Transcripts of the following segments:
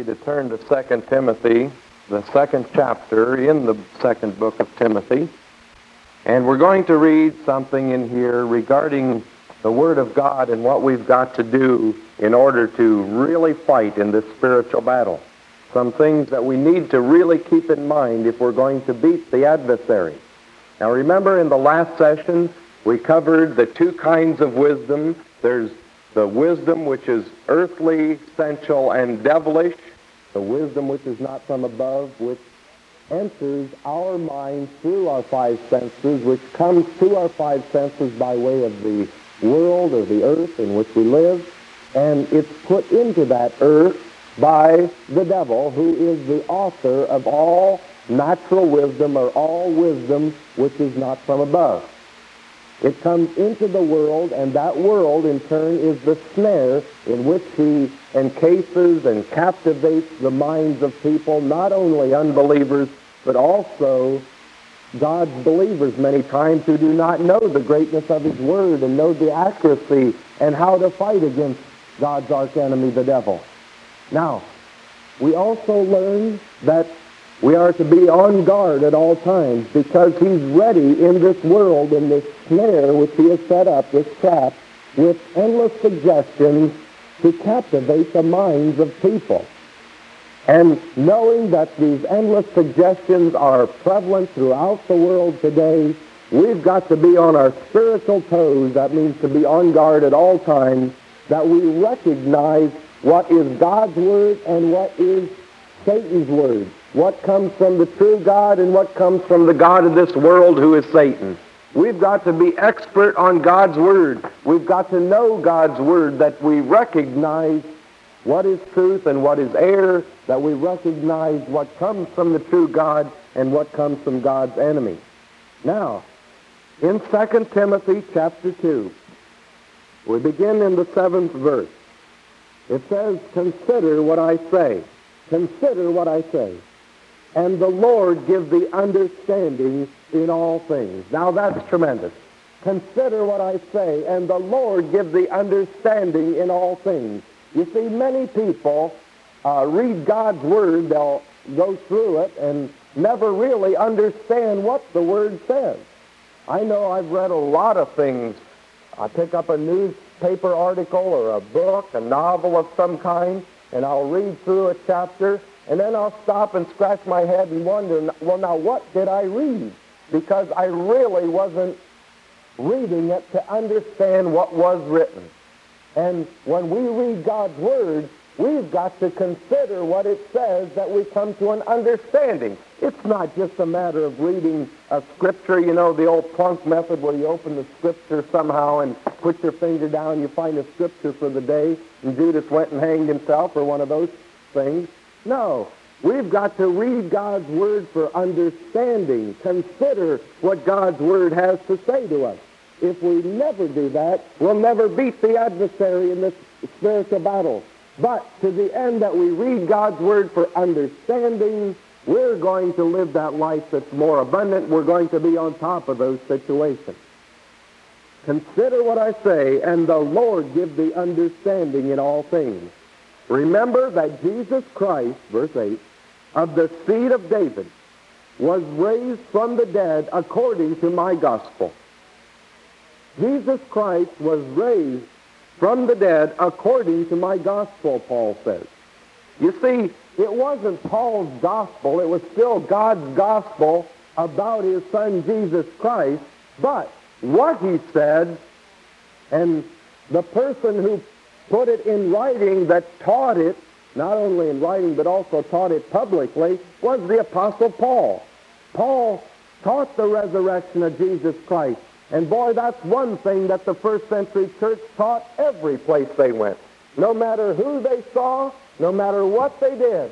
you to turn to 2 Timothy, the second chapter in the second book of Timothy. And we're going to read something in here regarding the Word of God and what we've got to do in order to really fight in this spiritual battle. Some things that we need to really keep in mind if we're going to beat the adversary. Now remember in the last session, we covered the two kinds of wisdom. There's the wisdom which is earthly, sensual, and devilish, the wisdom which is not from above, which enters our mind through our five senses, which comes to our five senses by way of the world or the earth in which we live, and it's put into that earth by the devil, who is the author of all natural wisdom or all wisdom which is not from above. It comes into the world, and that world, in turn, is the snare in which he encases and captivates the minds of people, not only unbelievers, but also God's believers many times who do not know the greatness of his word and know the accuracy and how to fight against God's archenemy, the devil. Now, we also learn that we are to be on guard at all times because he's ready in this world, in this snare which he has set up, this trap, with endless suggestions to captivate the minds of people. And knowing that these endless suggestions are prevalent throughout the world today, we've got to be on our spiritual toes. That means to be on guard at all times, that we recognize what is God's word and what is Satan's word what comes from the true God and what comes from the God of this world who is Satan. We've got to be expert on God's Word. We've got to know God's Word that we recognize what is truth and what is error, that we recognize what comes from the true God and what comes from God's enemy. Now, in 2 Timothy chapter 2, we begin in the seventh verse. It says, Consider what I say. Consider what I say and the Lord give the understanding in all things. Now that's tremendous. Consider what I say, and the Lord give the understanding in all things. You see, many people uh, read God's Word, they'll go through it and never really understand what the Word says. I know I've read a lot of things. I pick up a newspaper article or a book, a novel of some kind, and I'll read through a chapter, and then I'll stop and scratch my head and wonder, well, now what did I read? Because I really wasn't reading it to understand what was written. And when we read God's Word, we've got to consider what it says that we come to an understanding. It's not just a matter of reading a scripture, you know, the old plunk method where you open the scripture somehow and put your finger down, you find a scripture for the day, and Judas went and hanged himself, or one of those things. No. We've got to read God's Word for understanding. Consider what God's Word has to say to us. If we never do that, we'll never beat the adversary in this spiritual battle. But to the end that we read God's Word for understanding, we're going to live that life that's more abundant. We're going to be on top of those situations. Consider what I say, and the Lord give the understanding in all things. Remember that Jesus Christ, verse 8, of the seed of David, was raised from the dead according to my gospel. Jesus Christ was raised from the dead according to my gospel, Paul says. You see, it wasn't Paul's gospel, it was still God's gospel about his son Jesus Christ, but what he said and the person who put it in writing that taught it, not only in writing but also taught it publicly, was the Apostle Paul. Paul taught the resurrection of Jesus Christ. And boy, that's one thing that the first century church taught every place they went. No matter who they saw, no matter what they did,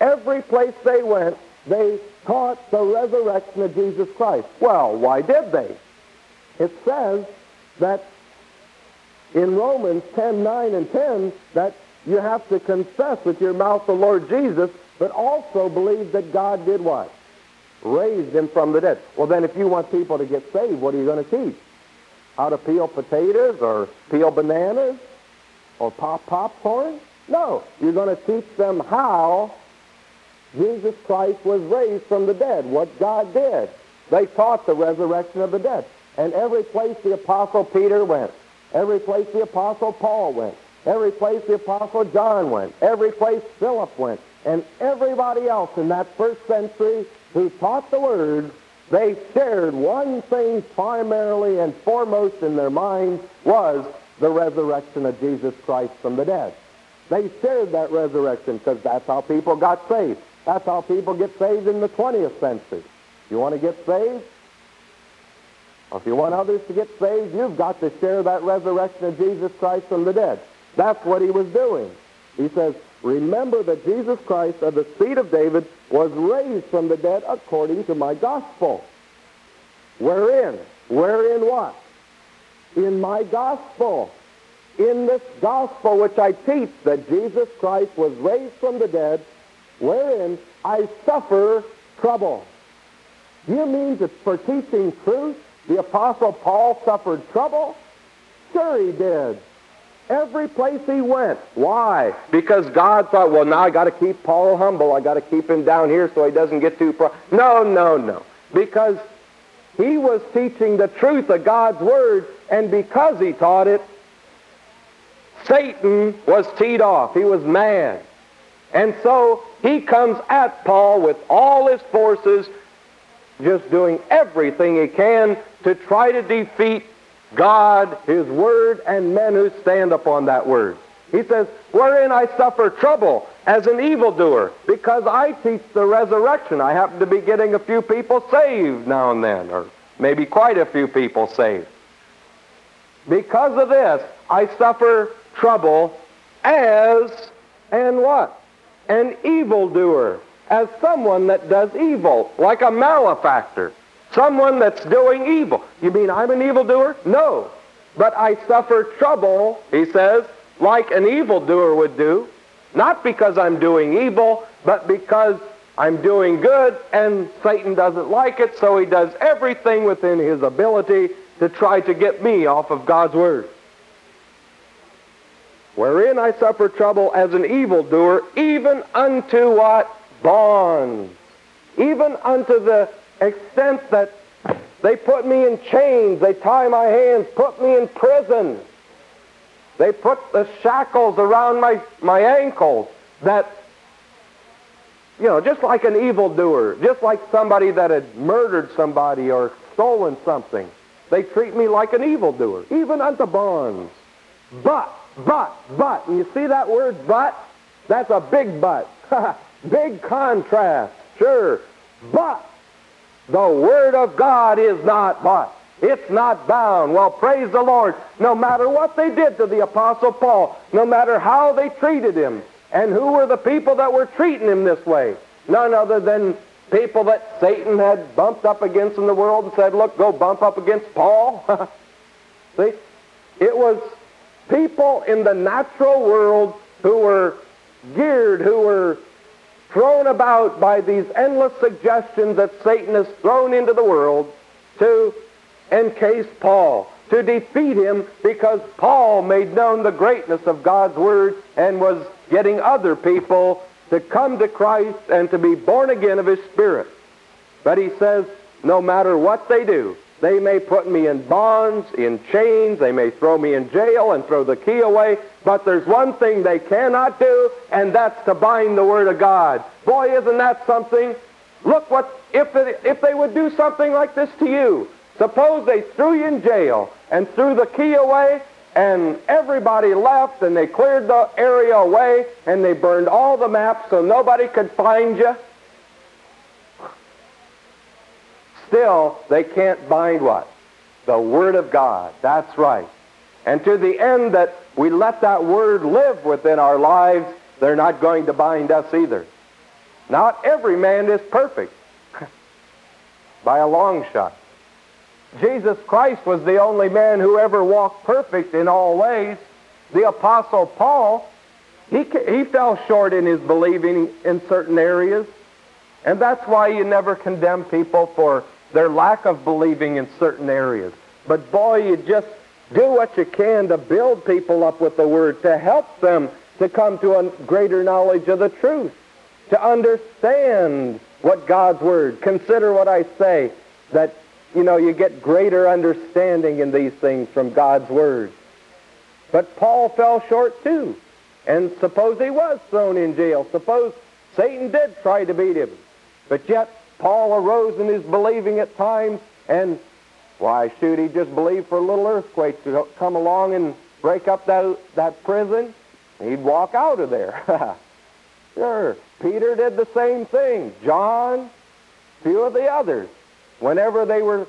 every place they went, they taught the resurrection of Jesus Christ. Well, why did they? It says that in Romans 10, 9, and 10 that you have to confess with your mouth the Lord Jesus, but also believe that God did what? Raised him from the dead. Well, then if you want people to get saved, what are you going to teach? How to peel potatoes or peel bananas or pop popcorn? No, you're going to teach them how Jesus Christ was raised from the dead, what God did. They taught the resurrection of the dead. And every place the Apostle Peter went, every place the Apostle Paul went, every place the Apostle John went, every place Philip went, and everybody else in that first century who taught the Word, they shared one thing primarily and foremost in their minds was the resurrection of Jesus Christ from the dead. They shared that resurrection because that's how people got saved. That's how people get saved in the 20th century. You want to get saved? Or if you want others to get saved, you've got to share that resurrection of Jesus Christ from the dead. That's what he was doing. He says, remember that Jesus Christ of the seed of David was raised from the dead according to my gospel. Wherein? Wherein what? In my gospel. In this gospel which I teach that Jesus Christ was raised from the dead, wherein I suffer trouble. Do you mean that for teaching truth, the Apostle Paul suffered trouble? Sure he did. Every place he went. Why? Because God thought, well, now I got to keep Paul humble. I got to keep him down here so he doesn't get too pro. No, no, no. Because he was teaching the truth of God's word, and because he taught it, Satan was teed off. He was mad. And so he comes at Paul with all his forces, just doing everything he can to try to defeat God, His Word, and men who stand upon that Word. He says, wherein I suffer trouble as an evildoer, because I teach the resurrection. I happen to be getting a few people saved now and then, or maybe quite a few people saved. Because of this, I suffer trouble as, and what? An evildoer, as someone that does evil, like a malefactor. Someone that's doing evil. You mean I'm an evildoer? No. But I suffer trouble, he says, like an evildoer would do, not because I'm doing evil, but because I'm doing good and Satan doesn't like it, so he does everything within his ability to try to get me off of God's word. Wherein I suffer trouble as an evildoer, even unto what? Bonds. Even unto the extent that they put me in chains, they tie my hands, put me in prison. They put the shackles around my, my ankles that, you know, just like an evildoer, just like somebody that had murdered somebody or stolen something. They treat me like an evildoer, even unto bonds. But, but, but, and you see that word but? That's a big but. big contrast, sure. But the Word of God is not what? It's not bound. Well, praise the Lord. No matter what they did to the Apostle Paul, no matter how they treated him, and who were the people that were treating him this way? None other than people that Satan had bumped up against in the world and said, look, go bump up against Paul. See? It was people in the natural world who were geared, who were thrown about by these endless suggestions that Satan has thrown into the world to encase Paul, to defeat him because Paul made known the greatness of God's Word and was getting other people to come to Christ and to be born again of His Spirit. But he says, no matter what they do, they may put me in bonds, in chains, they may throw me in jail and throw the key away, but there's one thing they cannot do, and that's to bind the Word of God. Boy, isn't that something? Look what, if, it, if they would do something like this to you, suppose they threw you in jail and threw the key away, and everybody left, and they cleared the area away, and they burned all the maps so nobody could find you. Still, they can't bind what? The Word of God. That's right. And to the end that we let that Word live within our lives, they're not going to bind us either. Not every man is perfect by a long shot. Jesus Christ was the only man who ever walked perfect in all ways. The Apostle Paul, he, he fell short in his believing in certain areas. And that's why you never condemn people for their lack of believing in certain areas. But boy, you just do what you can to build people up with the Word, to help them to come to a greater knowledge of the truth, to understand what God's Word. Consider what I say, that, you know, you get greater understanding in these things from God's Word. But Paul fell short too. And suppose he was thrown in jail. Suppose Satan did try to beat him. But yet Paul arose in his believing at times, and why should he just believe for a little earthquake to come along and break up that, that prison? He'd walk out of there. sure. Peter did the same thing. John, few of the others. Whenever they were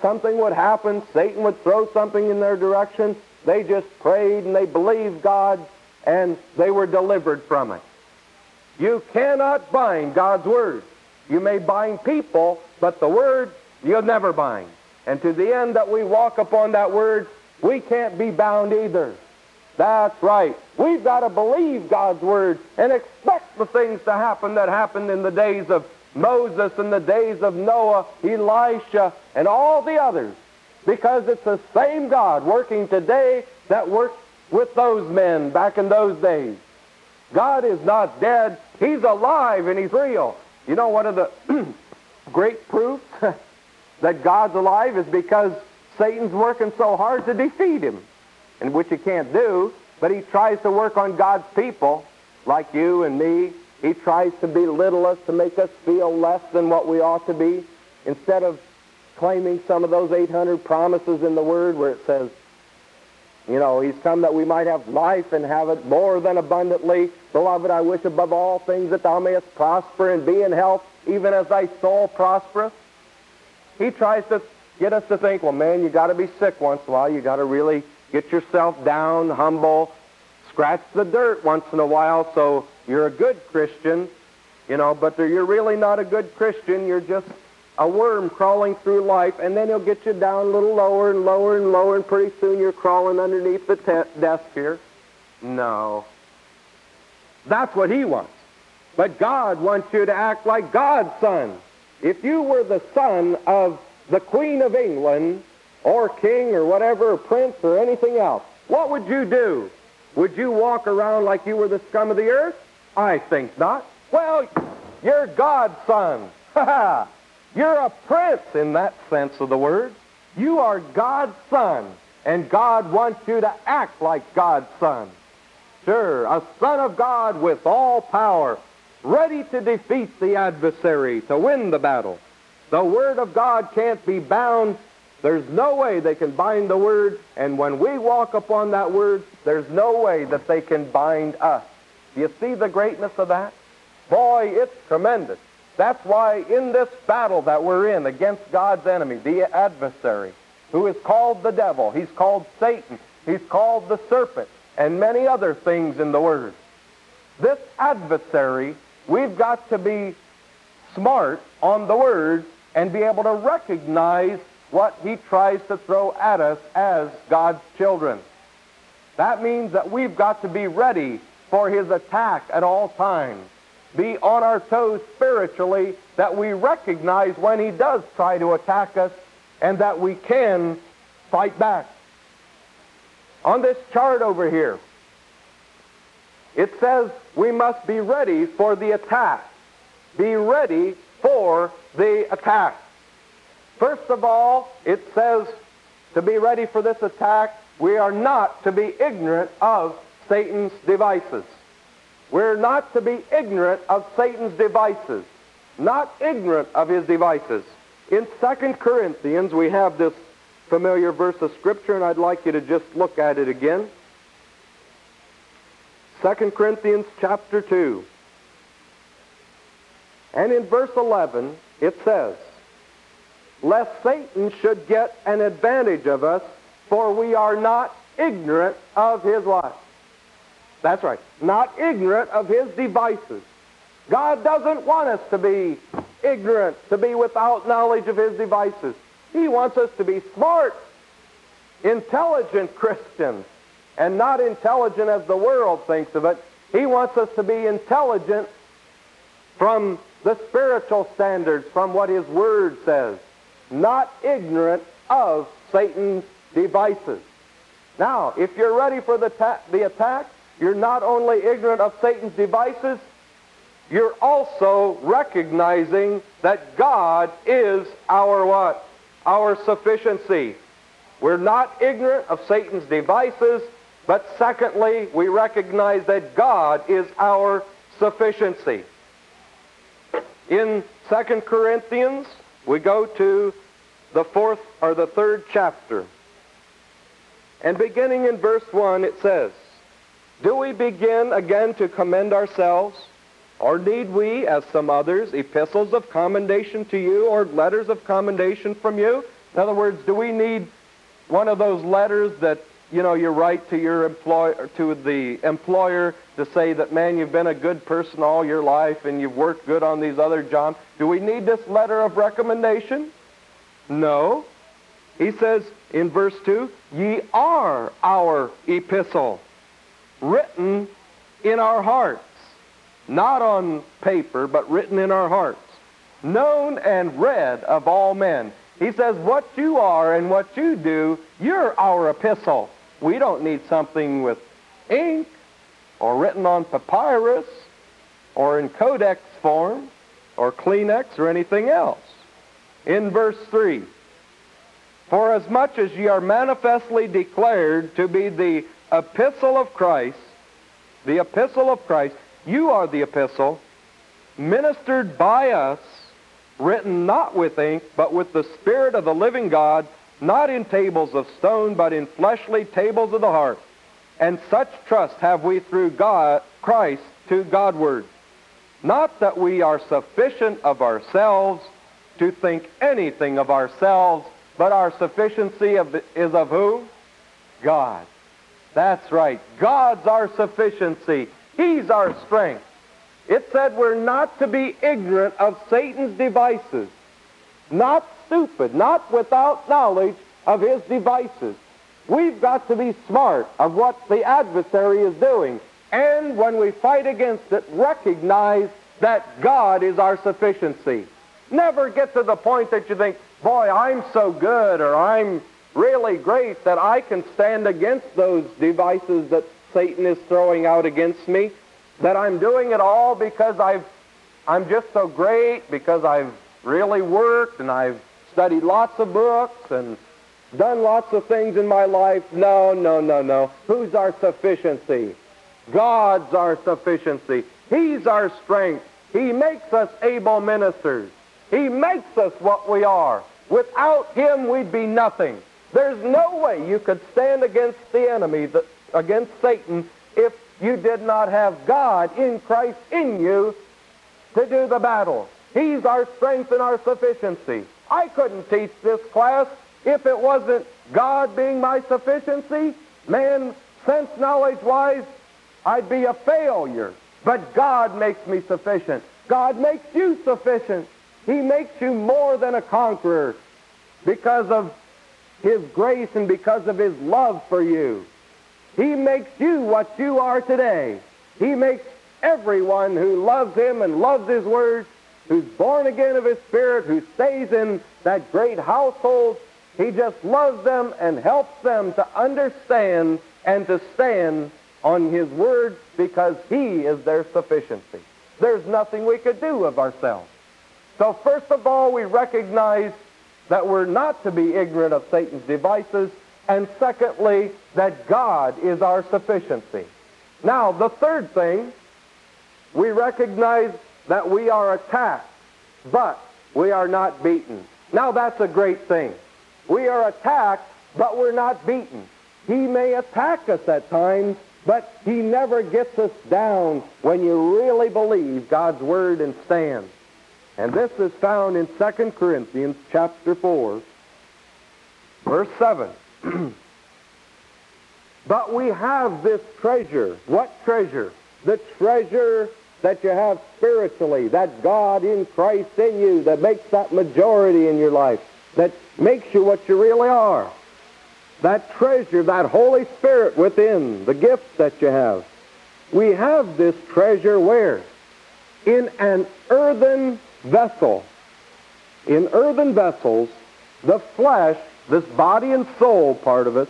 something would happen, Satan would throw something in their direction, they just prayed and they believed God and they were delivered from it. You cannot bind God's Word. You may bind people, but the Word you'll never bind. And to the end that we walk upon that Word, we can't be bound either. That's right. We've got to believe God's Word and expect the things to happen that happened in the days of Moses and the days of Noah, Elisha, and all the others. Because it's the same God working today that worked with those men back in those days. God is not dead. He's alive and He's real. You know, one of the great proofs that God's alive is because Satan's working so hard to defeat Him, and which he can't do, but he tries to work on God's people, like you and me. He tries to belittle us, to make us feel less than what we ought to be, instead of claiming some of those 800 promises in the Word where it says, you know, he's come that we might have life and have it more than abundantly. Beloved, I wish above all things that thou mayest prosper and be in health, even as thy soul prospereth. He tries to get us to think, well, man, you got to be sick once in a while. You got to really get yourself down, humble, scratch the dirt once in a while so you're a good Christian, you know, but you're really not a good Christian. You're just a worm crawling through life, and then he'll get you down a little lower and lower and lower, and pretty soon you're crawling underneath the te- desk here. No. That's what he wants. But God wants you to act like God's son. If you were the son of the Queen of England, or king, or whatever, or prince, or anything else, what would you do? Would you walk around like you were the scum of the earth? I think not. Well, you're God's son. Ha ha! You're a prince in that sense of the word. You are God's son, and God wants you to act like God's son. Sure, a son of God with all power, ready to defeat the adversary, to win the battle. The Word of God can't be bound. There's no way they can bind the Word, and when we walk upon that Word, there's no way that they can bind us. Do you see the greatness of that? Boy, it's tremendous. That's why in this battle that we're in against God's enemy, the adversary, who is called the devil, he's called Satan, he's called the serpent, and many other things in the Word. This adversary, we've got to be smart on the Word and be able to recognize what he tries to throw at us as God's children. That means that we've got to be ready for his attack at all times be on our toes spiritually, that we recognize when he does try to attack us and that we can fight back. On this chart over here, it says we must be ready for the attack. Be ready for the attack. First of all, it says to be ready for this attack, we are not to be ignorant of Satan's devices. We're not to be ignorant of Satan's devices, not ignorant of his devices. In 2 Corinthians, we have this familiar verse of Scripture, and I'd like you to just look at it again. 2 Corinthians chapter 2. And in verse 11, it says, Lest Satan should get an advantage of us, for we are not ignorant of his what? That's right. Not ignorant of his devices. God doesn't want us to be ignorant, to be without knowledge of his devices. He wants us to be smart, intelligent Christians, and not intelligent as the world thinks of it. He wants us to be intelligent from the spiritual standards, from what his word says, not ignorant of Satan's devices. Now, if you're ready for the, ta- the attack, you're not only ignorant of Satan's devices, you're also recognizing that God is our what? Our sufficiency. We're not ignorant of Satan's devices, but secondly, we recognize that God is our sufficiency. In 2 Corinthians, we go to the fourth or the third chapter. And beginning in verse 1, it says, Do we begin again to commend ourselves? Or need we, as some others, epistles of commendation to you or letters of commendation from you? In other words, do we need one of those letters that you know you write to your employer to the employer to say that man you've been a good person all your life and you've worked good on these other jobs? Do we need this letter of recommendation? No. He says in verse 2, Ye are our epistle, written in our hearts, not on paper, but written in our hearts, known and read of all men. He says, What you are and what you do, you're our epistle. We don't need something with ink or written on papyrus or in codex form or Kleenex or anything else. In verse 3, For as much as ye are manifestly declared to be the epistle of Christ, the epistle of Christ, you are the epistle, ministered by us, written not with ink, but with the Spirit of the living God, not in tables of stone, but in fleshly tables of the heart. And such trust have we through God, Christ to Godward. Not that we are sufficient of ourselves to think anything of ourselves, but our sufficiency of, is of who? God. That's right. God's our sufficiency. He's our strength. It said we're not to be ignorant of Satan's devices, not stupid, not without knowledge of his devices. We've got to be smart of what the adversary is doing. And when we fight against it, recognize that God is our sufficiency. Never get to the point that you think, boy, I'm so good or I'm really great that I can stand against those devices that Satan is throwing out against me that I'm doing it all because I've, I'm just so great, because I've really worked and I've studied lots of books and done lots of things in my life. No, no, no, no. Who's our sufficiency? God's our sufficiency. He's our strength. He makes us able ministers. He makes us what we are. Without Him, we'd be nothing. There's no way you could stand against the enemy, against Satan, if you did not have God in Christ in you to do the battle. He's our strength and our sufficiency. I couldn't teach this class if it wasn't God being my sufficiency. Man, sense knowledge wise, I'd be a failure. But God makes me sufficient. God makes you sufficient. He makes you more than a conqueror because of His grace and because of His love for you. He makes you what you are today. He makes everyone who loves Him and loves His Word, who's born again of His Spirit, who stays in that great household, He just loves them and helps them to understand and to stand on His Word because He is their sufficiency. There's nothing we could do of ourselves. So first of all, we recognize that we're not to be ignorant of Satan's devices, and secondly, that God is our sufficiency. Now, the third thing, we recognize that we are attacked, but we are not beaten. Now, that's a great thing. We are attacked, but we're not beaten. He may attack us at times, but he never gets us down when you really believe God's word and stand. And this is found in 2 Corinthians chapter 4, verse 7. but we have this treasure. What treasure? The treasure that you have spiritually, that God in Christ in you that makes that majority in your life, that makes you what you really are. That treasure, that Holy Spirit within, the gifts that you have. We have this treasure where? In an earthen vessel. In earthen vessels, the flesh this body and soul part of us.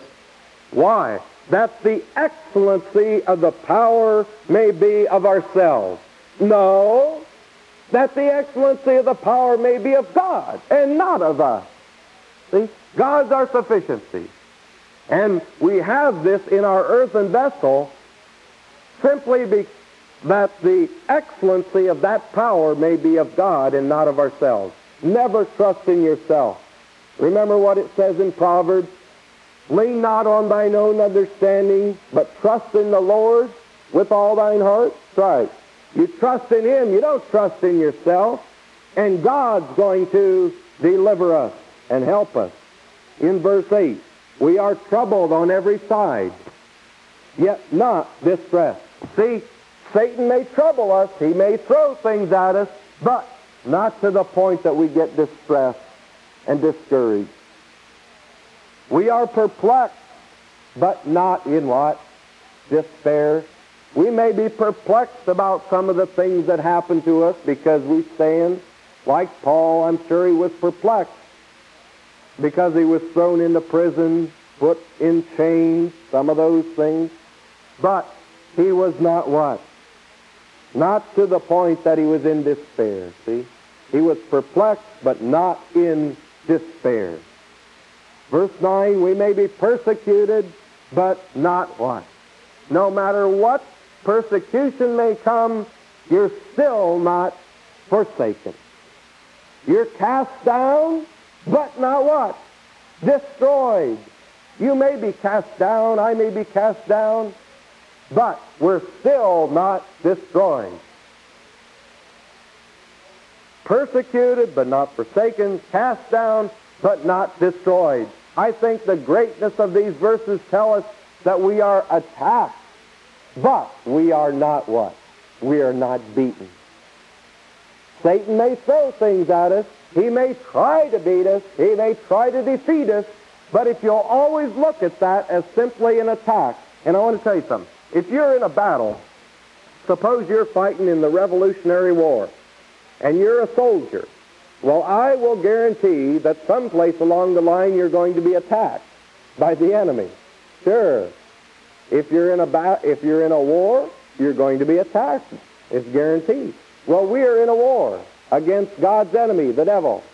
Why? that the excellency of the power may be of ourselves. No, that the excellency of the power may be of God and not of us. See, God's our sufficiency. And we have this in our earthen vessel simply be, that the excellency of that power may be of God and not of ourselves. Never trust in yourself. Remember what it says in Proverbs? Lean not on thine own understanding, but trust in the Lord with all thine heart. That's right. You trust in Him. You don't trust in yourself. And God's going to deliver us and help us. In verse 8, we are troubled on every side, yet not distressed. See, Satan may trouble us. He may throw things at us, but not to the point that we get distressed and discouraged. We are perplexed, but not in what? Despair. We may be perplexed about some of the things that happen to us because we stand, like Paul, I'm sure he was perplexed because he was thrown into prison, put in chains, some of those things. But he was not what? Not to the point that he was in despair, see? He was perplexed, but not in despair. Verse 9, we may be persecuted, but not what? No matter what persecution may come, you're still not forsaken. You're cast down, but not what? Destroyed. You may be cast down, I may be cast down, but we're still not destroyed. Persecuted, but not forsaken, cast down, but not destroyed. I think the greatness of these verses tell us that we are attacked, but we are not what? We are not beaten. Satan may throw things at us. He may try to beat us. He may try to defeat us. But if you'll always look at that as simply an attack, and I want to tell you something. If you're in a battle, suppose you're fighting in the Revolutionary War, and you're a soldier, well, I will guarantee that someplace along the line you're going to be attacked by the enemy. Sure. If you're in a ba- if you're in a war, you're going to be attacked. It's guaranteed. Well, we are in a war against God's enemy, the devil.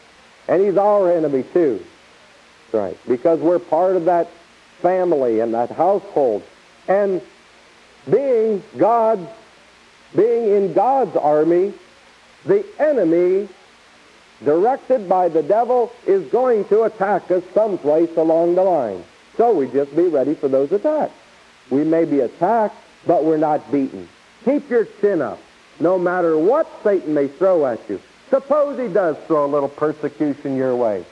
And he's our enemy too. That's right. Because we're part of that family and that household. And being God's being in God's army, the enemy directed by the devil, is going to attack us someplace along the line. So we just be ready for those attacks. We may be attacked, but we're not beaten. Keep your chin up, no matter what Satan may throw at you. Suppose he does throw a little persecution your way.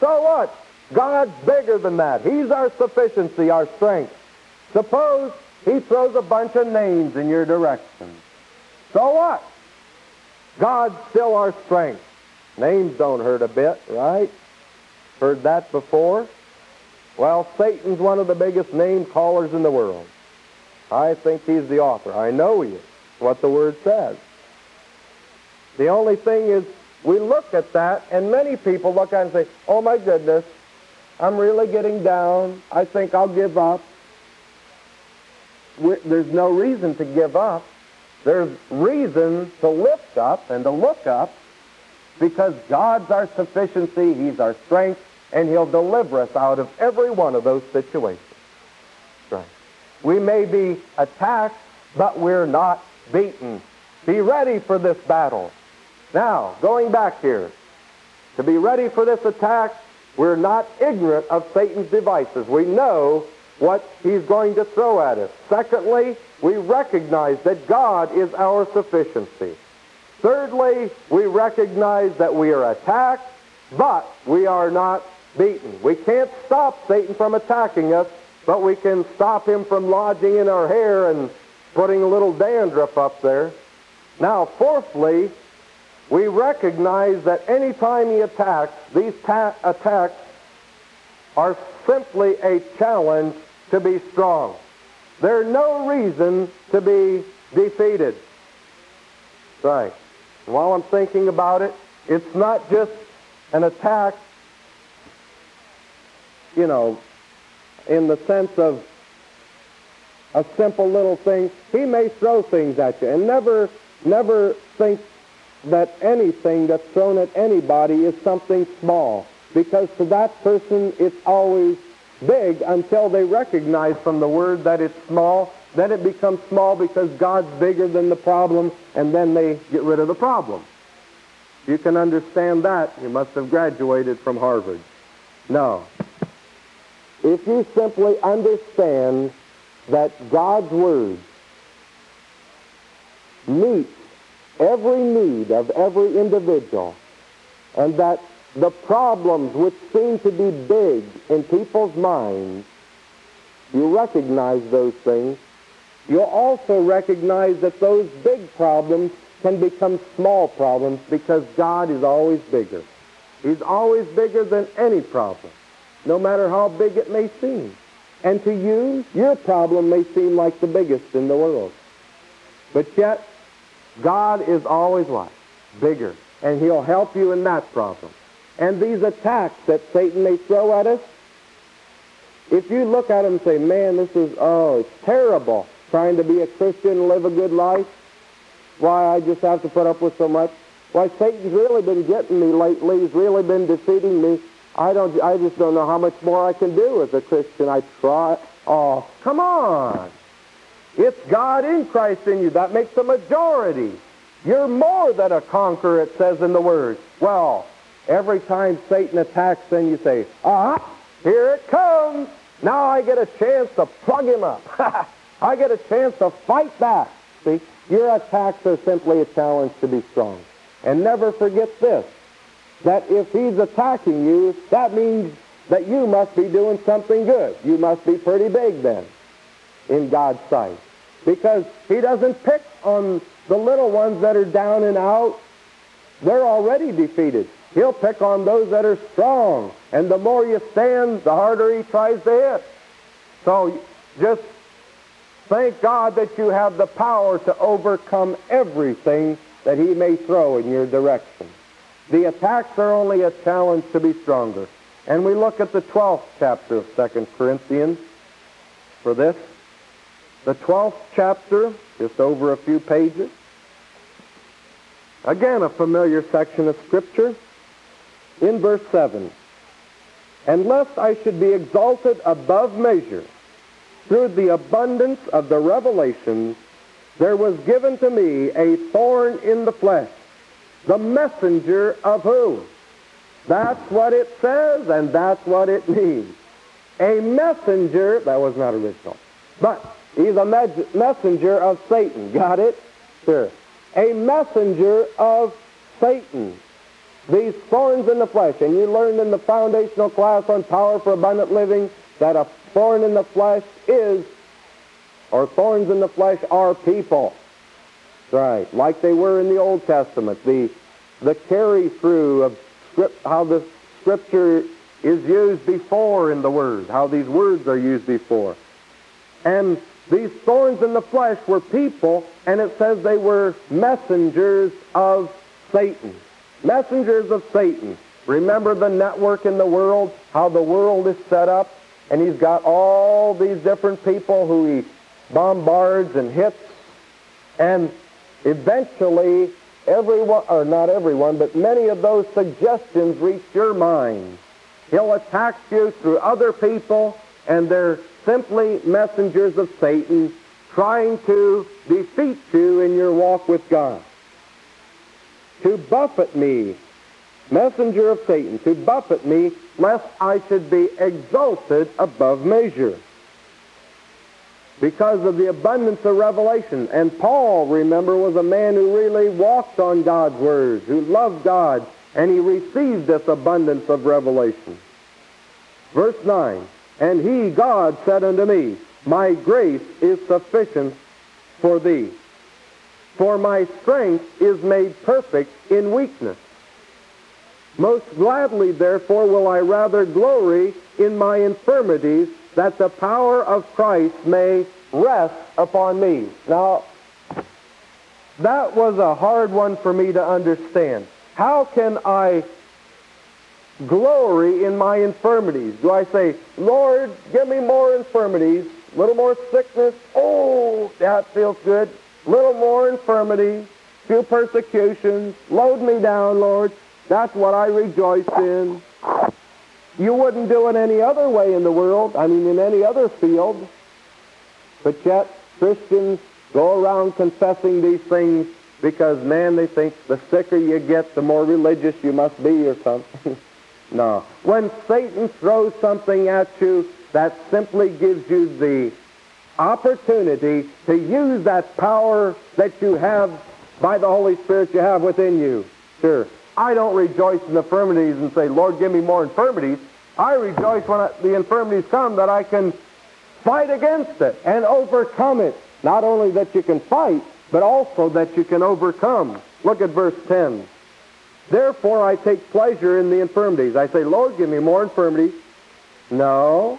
So what? God's bigger than that. He's our sufficiency, our strength. Suppose he throws a bunch of names in your direction. So what? God's still our strength. Names don't hurt a bit, right? Heard that before? Well, Satan's one of the biggest name callers in the world. I think he's the author. I know he is. What the Word says. The only thing is, we look at that, and many people look at it and say, oh my goodness, I'm really getting down. I think I'll give up. There's no reason to give up. There's reason to lift up and to look up because God's our sufficiency, He's our strength, and He'll deliver us out of every one of those situations. Right. We may be attacked, but we're not beaten. Be ready for this battle. Now, going back here, to be ready for this attack, we're not ignorant of Satan's devices. We know what he's going to throw at us. Secondly, we recognize that God is our sufficiency. Thirdly, we recognize that we are attacked, but we are not beaten. We can't stop Satan from attacking us, but we can stop him from lodging in our hair and putting a little dandruff up there. Now, fourthly, we recognize that any time he attacks, these ta- attacks are simply a challenge to be strong. There's no reason to be defeated. Right. While I'm thinking about it, it's not just an attack, you know, in the sense of a simple little thing. He may throw things at you. And never, never think that anything that's thrown at anybody is something small. Because to that person, it's always big until they recognize from the word that it's small. Then it becomes small because God's bigger than the problem, and then they get rid of the problem. If You can understand that. You must have graduated from Harvard. No. If you simply understand that God's Word meets every need of every individual, and that the problems which seem to be big in people's minds, you recognize those things. You'll also recognize that those big problems can become small problems because God is always bigger. He's always bigger than any problem, no matter how big it may seem. And to you, your problem may seem like the biggest in the world. But yet, God is always what? Bigger. And he'll help you in that problem. And these attacks that Satan may throw at us, if you look at them and say, man, this is, oh, it's terrible trying to be a Christian and live a good life, why I just have to put up with so much. Why Satan's really been getting me lately. He's really been defeating me. I don't. I just don't know how much more I can do as a Christian. I try. Oh, come on! It's God in Christ in you. That makes the majority. You're more than a conqueror. It says in the Word. Well, every time Satan attacks, then you say, "Ah, here it comes." Now I get a chance to plug him up. I get a chance to fight back. See, your attacks are simply a challenge to be strong. And never forget this, that if he's attacking you, that means that you must be doing something good. You must be pretty big then in God's sight. Because he doesn't pick on the little ones that are down and out. They're already defeated. He'll pick on those that are strong. And the more you stand, the harder he tries to hit. So just Thank God that you have the power to overcome everything that he may throw in your direction. The attacks are only a challenge to be stronger. And we look at the 12th chapter of 2 Corinthians for this. The 12th chapter, just over a few pages. Again, a familiar section of Scripture. In verse 7, And lest I should be exalted above measure through the abundance of the revelation, there was given to me a thorn in the flesh, the messenger of who? That's what it says, and that's what it means. A messenger, that was not original, but he's a messenger of Satan. Got it? Sure. A messenger of Satan. These thorns in the flesh, and you learned in the foundational class on power for abundant living that a thorn in the flesh is, or thorns in the flesh are people. Right, like they were in the Old Testament. The, the carry through of script, how the Scripture is used before in the Word, how these words are used before. And these thorns in the flesh were people, and it says they were messengers of Satan. Messengers of Satan. Remember the network in the world, how the world is set up? and he's got all these different people who he bombards and hits, and eventually everyone, or not everyone, but many of those suggestions reach your mind. He'll attack you through other people, and they're simply messengers of Satan trying to defeat you in your walk with God. To buffet me messenger of Satan, to buffet me, lest I should be exalted above measure. Because of the abundance of revelation. And Paul, remember, was a man who really walked on God's words, who loved God, and he received this abundance of revelation. Verse 9, And he, God, said unto me, My grace is sufficient for thee, for my strength is made perfect in weakness. Most gladly, therefore, will I rather glory in my infirmities, that the power of Christ may rest upon me. Now, that was a hard one for me to understand. How can I glory in my infirmities? Do I say, Lord, give me more infirmities A little more sickness. Oh, that feels good. Little more infirmity. Few persecutions. Load me down, Lord. That's what I rejoice in. You wouldn't do it any other way in the world, I mean in any other field. But yet, Christians go around confessing these things because, man, they think the sicker you get, the more religious you must be or something. no. When Satan throws something at you, that simply gives you the opportunity to use that power that you have by the Holy Spirit you have within you. Sure. I don't rejoice in the infirmities and say, Lord, give me more infirmities. I rejoice when I, the infirmities come that I can fight against it and overcome it. Not only that you can fight, but also that you can overcome. Look at verse 10. Therefore I take pleasure in the infirmities. I say, Lord, give me more infirmities. No.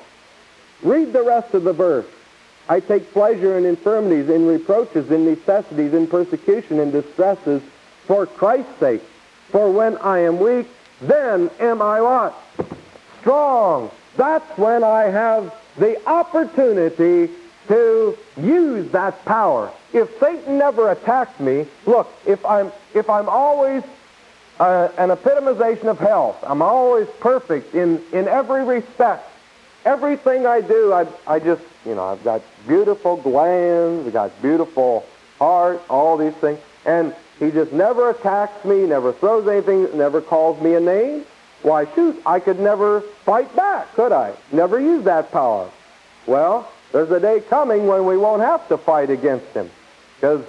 Read the rest of the verse. I take pleasure in infirmities, in reproaches, in necessities, in persecution, in distresses, for Christ's sake. For when I am weak, then am I what? Strong. That's when I have the opportunity to use that power. If Satan never attacked me, look, if I'm, if I'm always uh, an epitomization of health, I'm always perfect in, in every respect, everything I do, I, I just, you know, I've got beautiful glands, I've got beautiful heart, all these things, and he just never attacks me, never throws anything, never calls me a name. Why, shoot, I could never fight back, could I? Never use that power. Well, there's a day coming when we won't have to fight against him because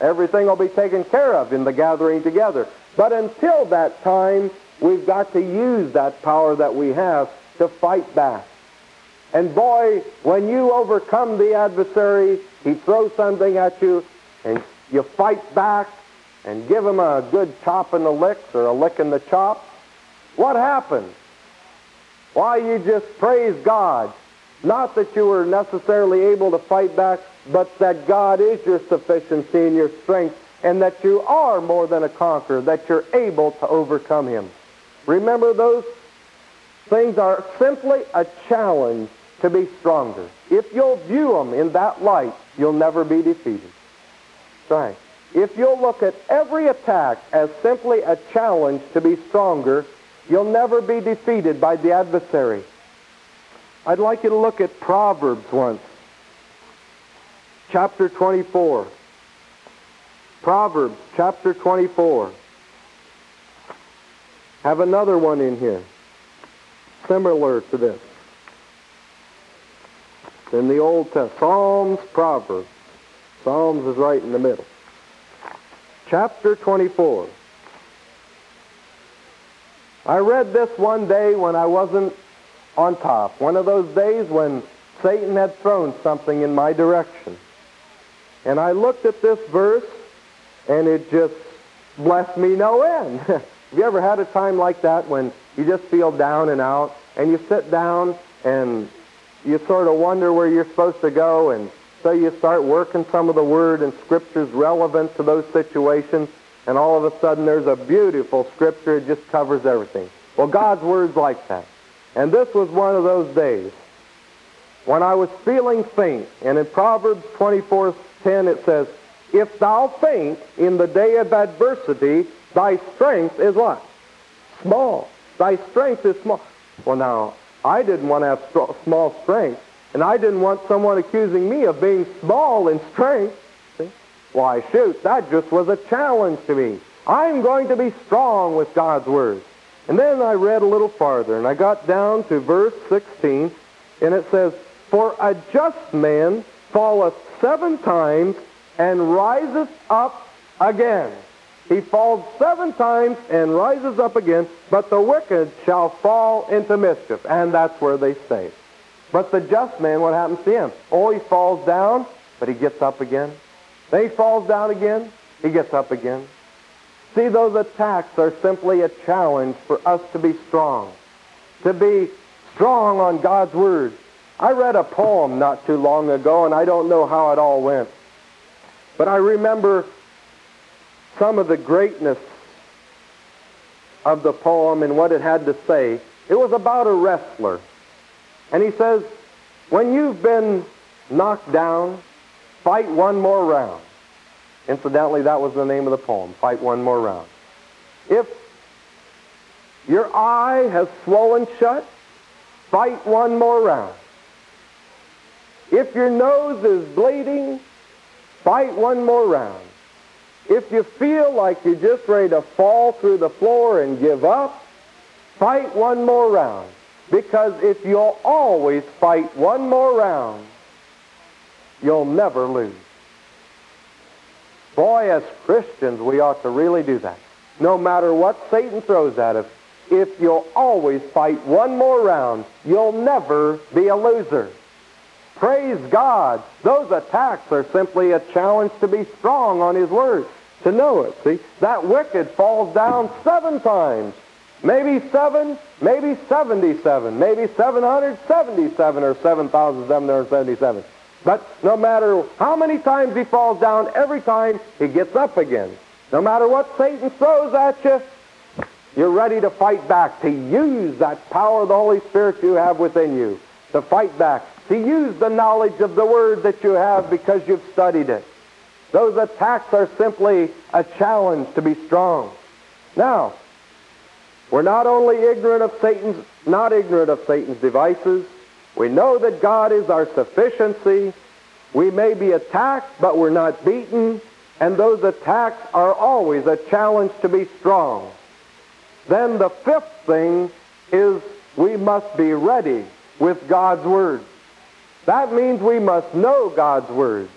everything will be taken care of in the gathering together. But until that time, we've got to use that power that we have to fight back. And boy, when you overcome the adversary, he throws something at you, and you fight back and give him a good chop in the licks or a lick in the chop, what happens? Why, you just praise God not that you were necessarily able to fight back, but that God is your sufficiency and your strength, and that you are more than a conqueror, that you're able to overcome him. Remember, those things are simply a challenge to be stronger. If you'll view them in that light, you'll never be defeated. Right. If you'll look at every attack as simply a challenge to be stronger, you'll never be defeated by the adversary. I'd like you to look at Proverbs once. Chapter 24. Proverbs chapter 24. Have another one in here, similar to this. In the Old Testament, Psalms, Proverbs. Psalms is right in the middle. Chapter 24. I read this one day when I wasn't on top. One of those days when Satan had thrown something in my direction. And I looked at this verse, and it just blessed me no end. Have you ever had a time like that when you just feel down and out, and you sit down and you sort of wonder where you're supposed to go, and so you start working some of the word and scriptures relevant to those situations, and all of a sudden there's a beautiful scripture, it just covers everything. Well, God's word's like that. And this was one of those days when I was feeling faint. And in Proverbs 24:10 it says, "If thou faint in the day of adversity, thy strength is what? Small. Thy strength is small." Well, now I didn't want to have small strength, and I didn't want someone accusing me of being small in strength. See? Why, shoot, that just was a challenge to me. I'm going to be strong with God's word. And then I read a little farther, and I got down to verse 16, and it says, For a just man falleth seven times and riseth up again. He falls seven times and rises up again, but the wicked shall fall into mischief. And that's where they stay. But the just man, what happens to him? Oh, he falls down, but he gets up again. Then he falls down again, he gets up again. See, those attacks are simply a challenge for us to be strong, to be strong on God's Word. I read a poem not too long ago, and I don't know how it all went. But I remember some of the greatness of the poem and what it had to say. It was about a wrestler. And he says, when you've been knocked down, fight one more round. Incidentally, that was the name of the poem, Fight One More Round. If your eye has swollen shut, fight one more round. If your nose is bleeding, fight one more round. If you feel like you're just ready to fall through the floor and give up, fight one more round. Because if you'll always fight one more round, you'll never lose. Boy, as Christians, we ought to really do that. No matter what Satan throws at us, if you'll always fight one more round, you'll never be a loser. Praise God. Those attacks are simply a challenge to be strong on His Word, to know it. See, that wicked falls down seven times. Maybe seven, maybe 77, maybe 777 or 7,777. But no matter how many times he falls down, every time he gets up again. No matter what Satan throws at you, you're ready to fight back, to use that power of the Holy Spirit you have within you, to fight back to use the knowledge of the Word that you have because you've studied it. Those attacks are simply a challenge to be strong. Now, we're not only ignorant of Satan's, not ignorant of Satan's devices. We know that God is our sufficiency. We may be attacked, but we're not beaten. And those attacks are always a challenge to be strong. Then the fifth thing is we must be ready with God's Word. That means we must know God's Word.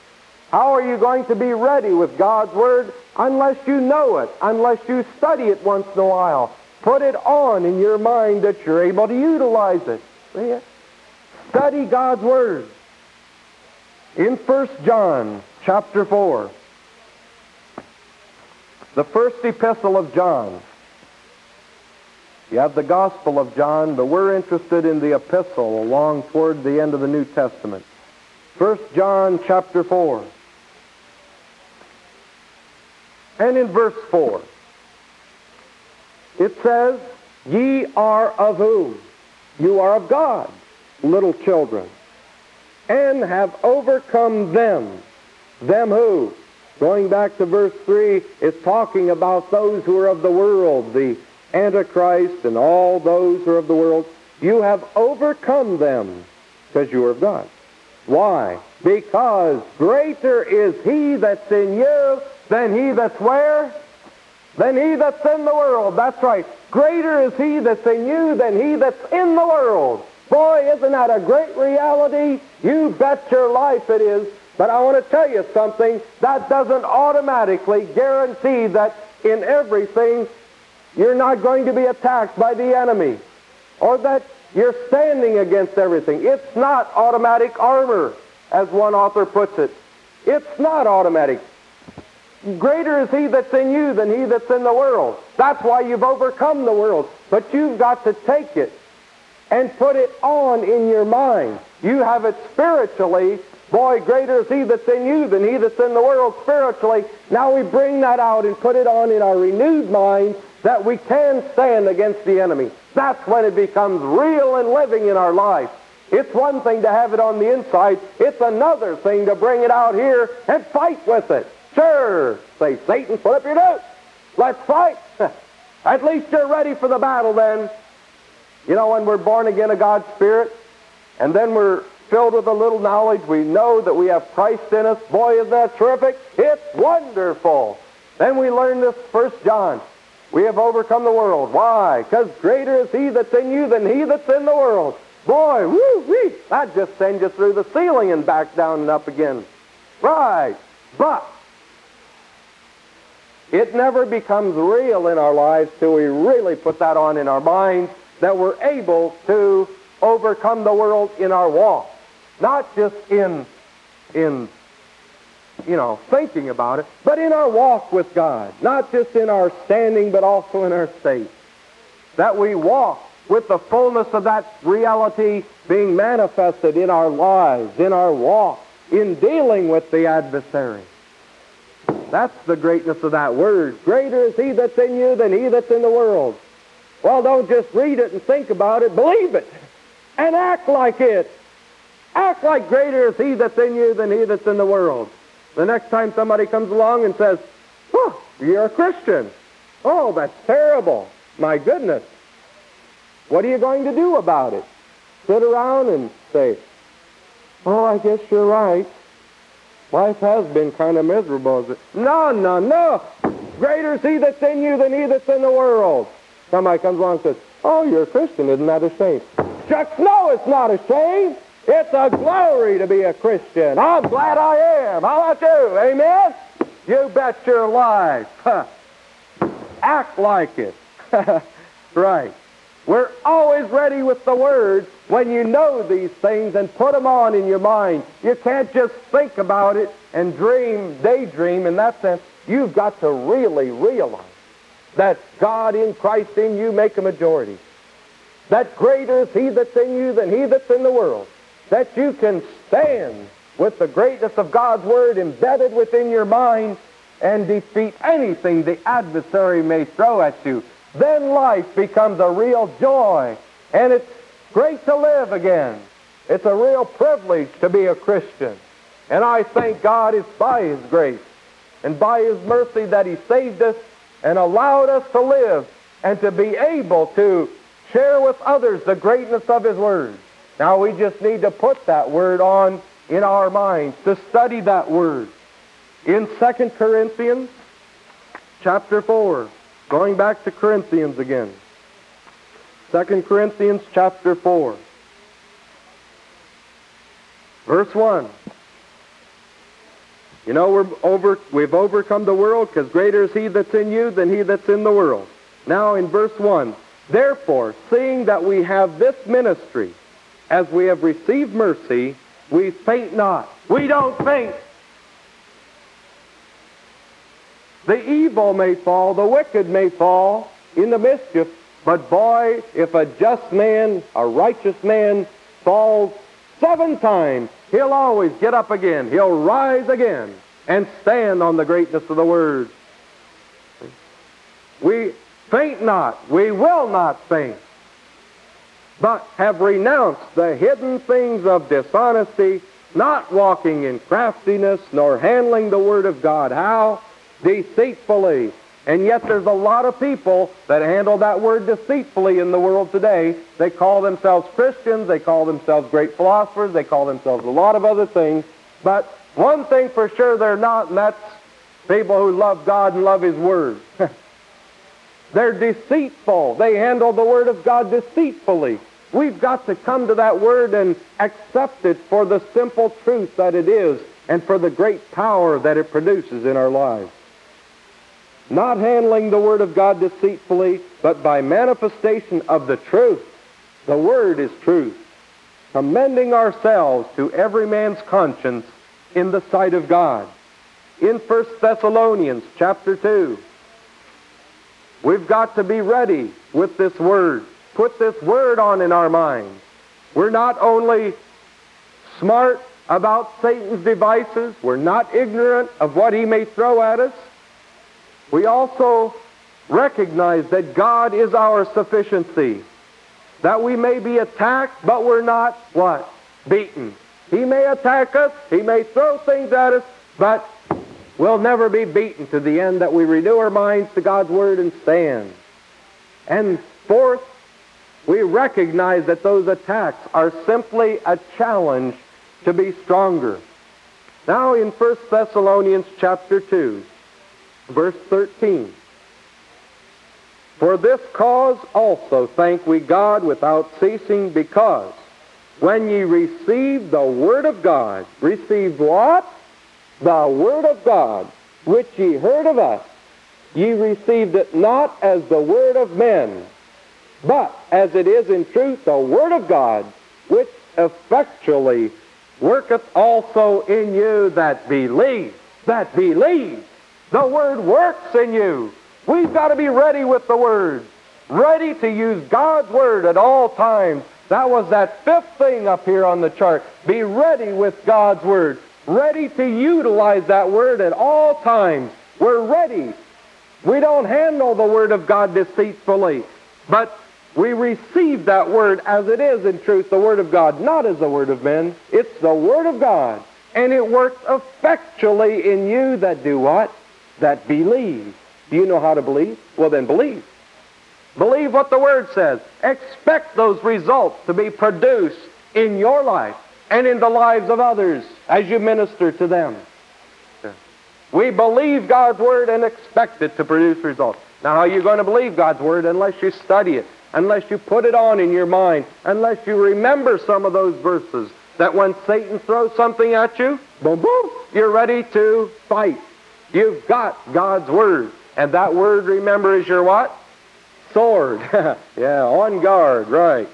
How are you going to be ready with God's Word unless you know it, unless you study it once in a while? Put it on in your mind that you're able to utilize it. See Study God's Word. In 1 John chapter 4, the first epistle of John, you have the Gospel of John, but we're interested in the epistle along toward the end of the New Testament. 1 John chapter 4. And in verse 4, it says, Ye are of whom? You are of God, little children, and have overcome them. Them who? Going back to verse 3, it's talking about those who are of the world, the Antichrist and all those who are of the world, you have overcome them because you are of God. Why? Because greater is he that's in you than he that's where? Than he that's in the world. That's right. Greater is he that's in you than he that's in the world. Boy, isn't that a great reality? You bet your life it is. But I want to tell you something. That doesn't automatically guarantee that in everything you're not going to be attacked by the enemy or that you're standing against everything. It's not automatic armor, as one author puts it. It's not automatic. Greater is he that's in you than he that's in the world. That's why you've overcome the world. But you've got to take it and put it on in your mind. You have it spiritually. Boy, greater is he that's in you than he that's in the world spiritually. Now we bring that out and put it on in our renewed mind that we can stand against the enemy. That's when it becomes real and living in our life. It's one thing to have it on the inside. It's another thing to bring it out here and fight with it. Sure, say Satan, put up your notes. Let's fight. At least you're ready for the battle then. You know, when we're born again of God's Spirit, and then we're filled with a little knowledge, we know that we have Christ in us. Boy, is that terrific. It's wonderful. Then we learn this First John. We have overcome the world. Why? Because greater is he that's in you than he that's in the world. Boy, woo wee, that just sends you through the ceiling and back down and up again. Right. But it never becomes real in our lives till we really put that on in our minds that we're able to overcome the world in our walk. Not just in in you know, thinking about it, but in our walk with God, not just in our standing, but also in our state. That we walk with the fullness of that reality being manifested in our lives, in our walk, in dealing with the adversary. That's the greatness of that word. Greater is he that's in you than he that's in the world. Well, don't just read it and think about it, believe it and act like it. Act like greater is he that's in you than he that's in the world. The next time somebody comes along and says, oh, you're a Christian. Oh, that's terrible. My goodness. What are you going to do about it? Sit around and say, oh, I guess you're right. Life has been kind of miserable. is it? No, no, no. Greater is he that's in you than he that's in the world. Somebody comes along and says, oh, you're a Christian. Isn't that a shame? Shucks, no, it's not a shame. It's a glory to be a Christian. I'm glad I am. How about you? Amen? You bet your life. Act like it. right. We're always ready with the Word when you know these things and put them on in your mind. You can't just think about it and dream, daydream in that sense. You've got to really realize that God in Christ in you make a majority. That greater is He that's in you than He that's in the world. That you can stand with the greatness of God's Word embedded within your mind and defeat anything the adversary may throw at you. Then life becomes a real joy, and it's great to live again. It's a real privilege to be a Christian. And I thank God it's by His grace and by His mercy that He saved us and allowed us to live and to be able to share with others the greatness of His Word. Now we just need to put that Word on in our minds, to study that Word in 2 Corinthians chapter 4, going back to Corinthians again. 2 Corinthians chapter 4, verse 1. You know, we're over, we've overcome the world because greater is he that's in you than he that's in the world. Now in verse 1, Therefore, seeing that we have this ministry, as we have received mercy, we faint not. We don't faint. The evil may fall, the wicked may fall in the mischief, but boy, if a just man, a righteous man, falls seven times, he'll always get up again. He'll rise again and stand on the greatness of the Word. We faint not, we will not faint, but have renounced the hidden things of dishonesty, not walking in craftiness, nor handling the Word of God. How? deceitfully. And yet there's a lot of people that handle that word deceitfully in the world today. They call themselves Christians, they call themselves great philosophers, they call themselves a lot of other things. But one thing for sure they're not, and that's people who love God and love His Word. they're deceitful. They handle the Word of God deceitfully. We've got to come to that Word and accept it for the simple truth that it is and for the great power that it produces in our lives not handling the Word of God deceitfully, but by manifestation of the truth. The Word is truth. Commending ourselves to every man's conscience in the sight of God. In 1 Thessalonians chapter 2, we've got to be ready with this Word. Put this Word on in our minds. We're not only smart about Satan's devices, we're not ignorant of what he may throw at us, we also recognize that God is our sufficiency, that we may be attacked, but we're not what? Beaten. He may attack us, he may throw things at us, but we'll never be beaten to the end that we renew our minds to God's Word and stand. And fourth, we recognize that those attacks are simply a challenge to be stronger. Now in 1 Thessalonians chapter 2, verse 13. For this cause also thank we God without ceasing, because when ye received the Word of God, received what? The Word of God, which ye heard of us, ye received it not as the Word of men, but as it is in truth the Word of God, which effectually worketh also in you that believe, that believe. The Word works in you. We've got to be ready with the Word, ready to use God's Word at all times. That was that fifth thing up here on the chart. Be ready with God's Word, ready to utilize that Word at all times. We're ready. We don't handle the Word of God deceitfully, but We receive that word as it is in truth, the word of God, not as the word of men. It's the word of God. And it works effectually in you that do what? That believe. Do you know how to believe? Well, then believe. Believe what the Word says. Expect those results to be produced in your life and in the lives of others as you minister to them. We believe God's Word and expect it to produce results. Now, how are you going to believe God's Word unless you study it, unless you put it on in your mind, unless you remember some of those verses that when Satan throws something at you, boom, boom, you're ready to fight. You've got God's Word. And that word, remember, is your what? Sword. yeah, on guard, right.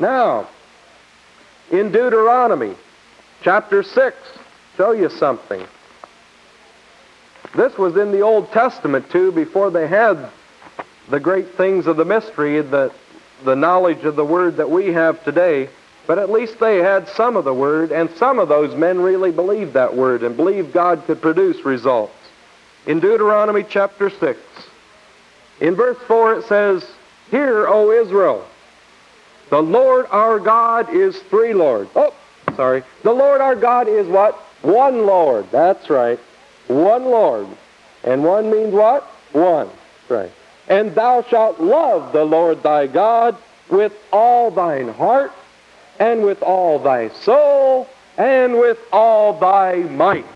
Now, in Deuteronomy chapter 6, show you something. This was in the Old Testament, too, before they had the great things of the mystery, the, the knowledge of the Word that we have today. But at least they had some of the Word, and some of those men really believed that Word and believed God could produce results in Deuteronomy chapter 6. In verse 4 it says, Hear, O Israel, the Lord our God is three lords. Oh, sorry. The Lord our God is what? One Lord. That's right. One Lord. And one means what? One. Right. And thou shalt love the Lord thy God with all thine heart, and with all thy soul, and with all thy might.